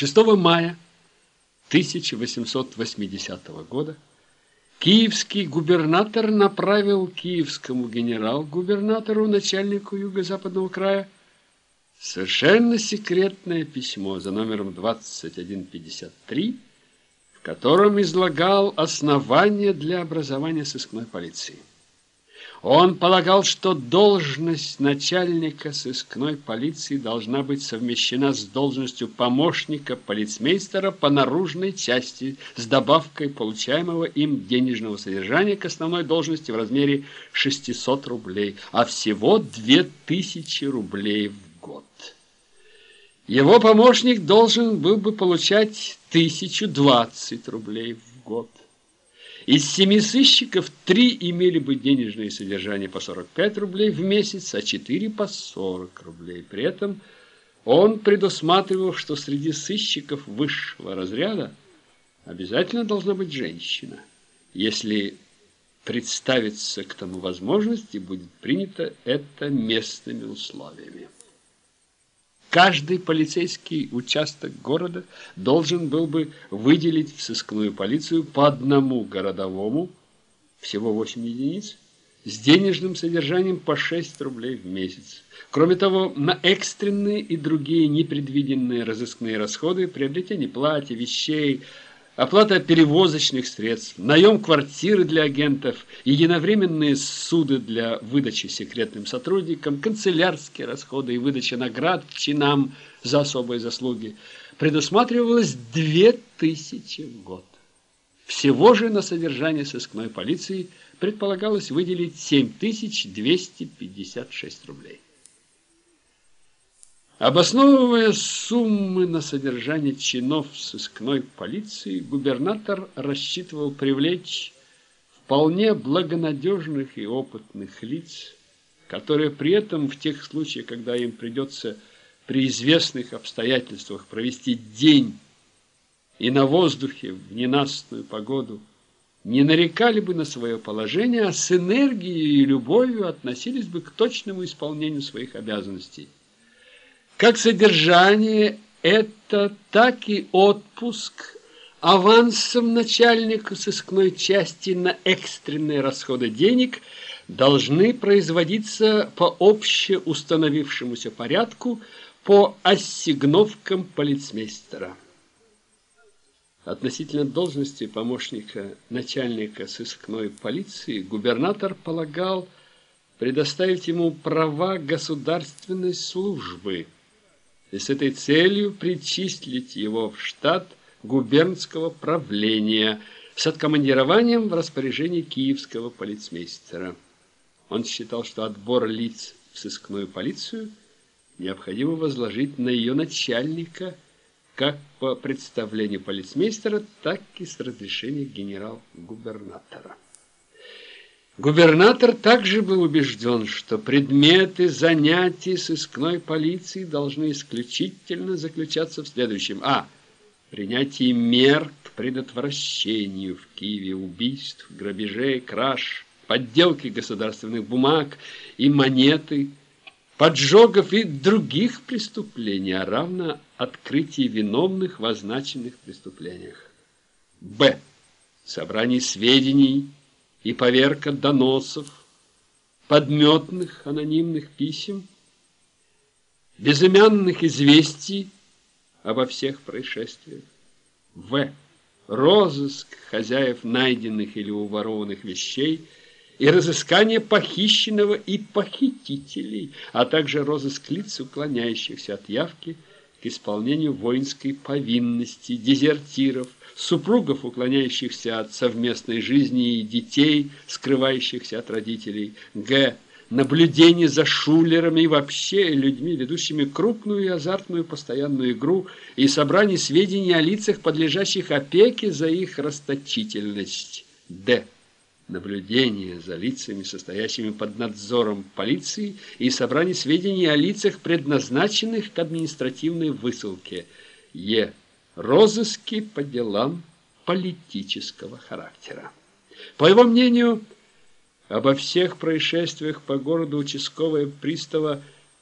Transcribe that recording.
6 мая 1880 года киевский губернатор направил киевскому генерал-губернатору, начальнику юго-западного края, совершенно секретное письмо за номером 2153, в котором излагал основания для образования сыскной полиции. Он полагал, что должность начальника сыскной полиции должна быть совмещена с должностью помощника полицмейстера по наружной части с добавкой получаемого им денежного содержания к основной должности в размере 600 рублей, а всего 2000 рублей в год. Его помощник должен был бы получать 1020 рублей в год. Из семи сыщиков три имели бы денежное содержание по 45 рублей в месяц, а четыре по 40 рублей. При этом он предусматривал, что среди сыщиков высшего разряда обязательно должна быть женщина, если представится к тому возможность и будет принято это местными условиями. Каждый полицейский участок города должен был бы выделить в сыскную полицию по одному городовому, всего 8 единиц, с денежным содержанием по 6 рублей в месяц. Кроме того, на экстренные и другие непредвиденные разыскные расходы, приобретение платья, вещей, оплата перевозочных средств, наем квартиры для агентов, единовременные суды для выдачи секретным сотрудникам, канцелярские расходы и выдача наград чинам за особые заслуги предусматривалось 2000 в год. Всего же на содержание сыскной полиции предполагалось выделить 7256 рублей. Обосновывая суммы на содержание чинов сыскной полиции, губернатор рассчитывал привлечь вполне благонадежных и опытных лиц, которые при этом в тех случаях, когда им придется при известных обстоятельствах провести день и на воздухе в ненастную погоду, не нарекали бы на свое положение, а с энергией и любовью относились бы к точному исполнению своих обязанностей. Как содержание это, так и отпуск авансом начальнику сыскной части на экстренные расходы денег должны производиться по общеустановившемуся порядку по ассигновкам полицмейстера. Относительно должности помощника начальника сыскной полиции губернатор полагал предоставить ему права государственной службы – и с этой целью причислить его в штат губернского правления с откомандированием в распоряжении киевского полицмейстера. Он считал, что отбор лиц в сыскную полицию необходимо возложить на ее начальника как по представлению полицмейстера, так и с разрешения генерал-губернатора. Губернатор также был убежден, что предметы занятий сыскной полиции должны исключительно заключаться в следующем. А. Принятие мер к предотвращению в Киеве убийств, грабежей, краж, подделки государственных бумаг и монеты, поджогов и других преступлений, а равно открытии виновных в означенных преступлениях. Б. Собрание сведений и поверка доносов, подметных анонимных писем, безымянных известий обо всех происшествиях. В. Розыск хозяев найденных или уворованных вещей и разыскание похищенного и похитителей, а также розыск лиц, уклоняющихся от явки к исполнению воинской повинности, дезертиров, супругов, уклоняющихся от совместной жизни и детей, скрывающихся от родителей. Г. Наблюдение за шулерами и вообще людьми, ведущими крупную и азартную постоянную игру и собрание сведений о лицах, подлежащих опеке за их расточительность. Д. Наблюдение за лицами, состоящими под надзором полиции, и собрание сведений о лицах, предназначенных к административной высылке. Е розыски по делам политического характера. По его мнению, обо всех происшествиях по городу участковые пристава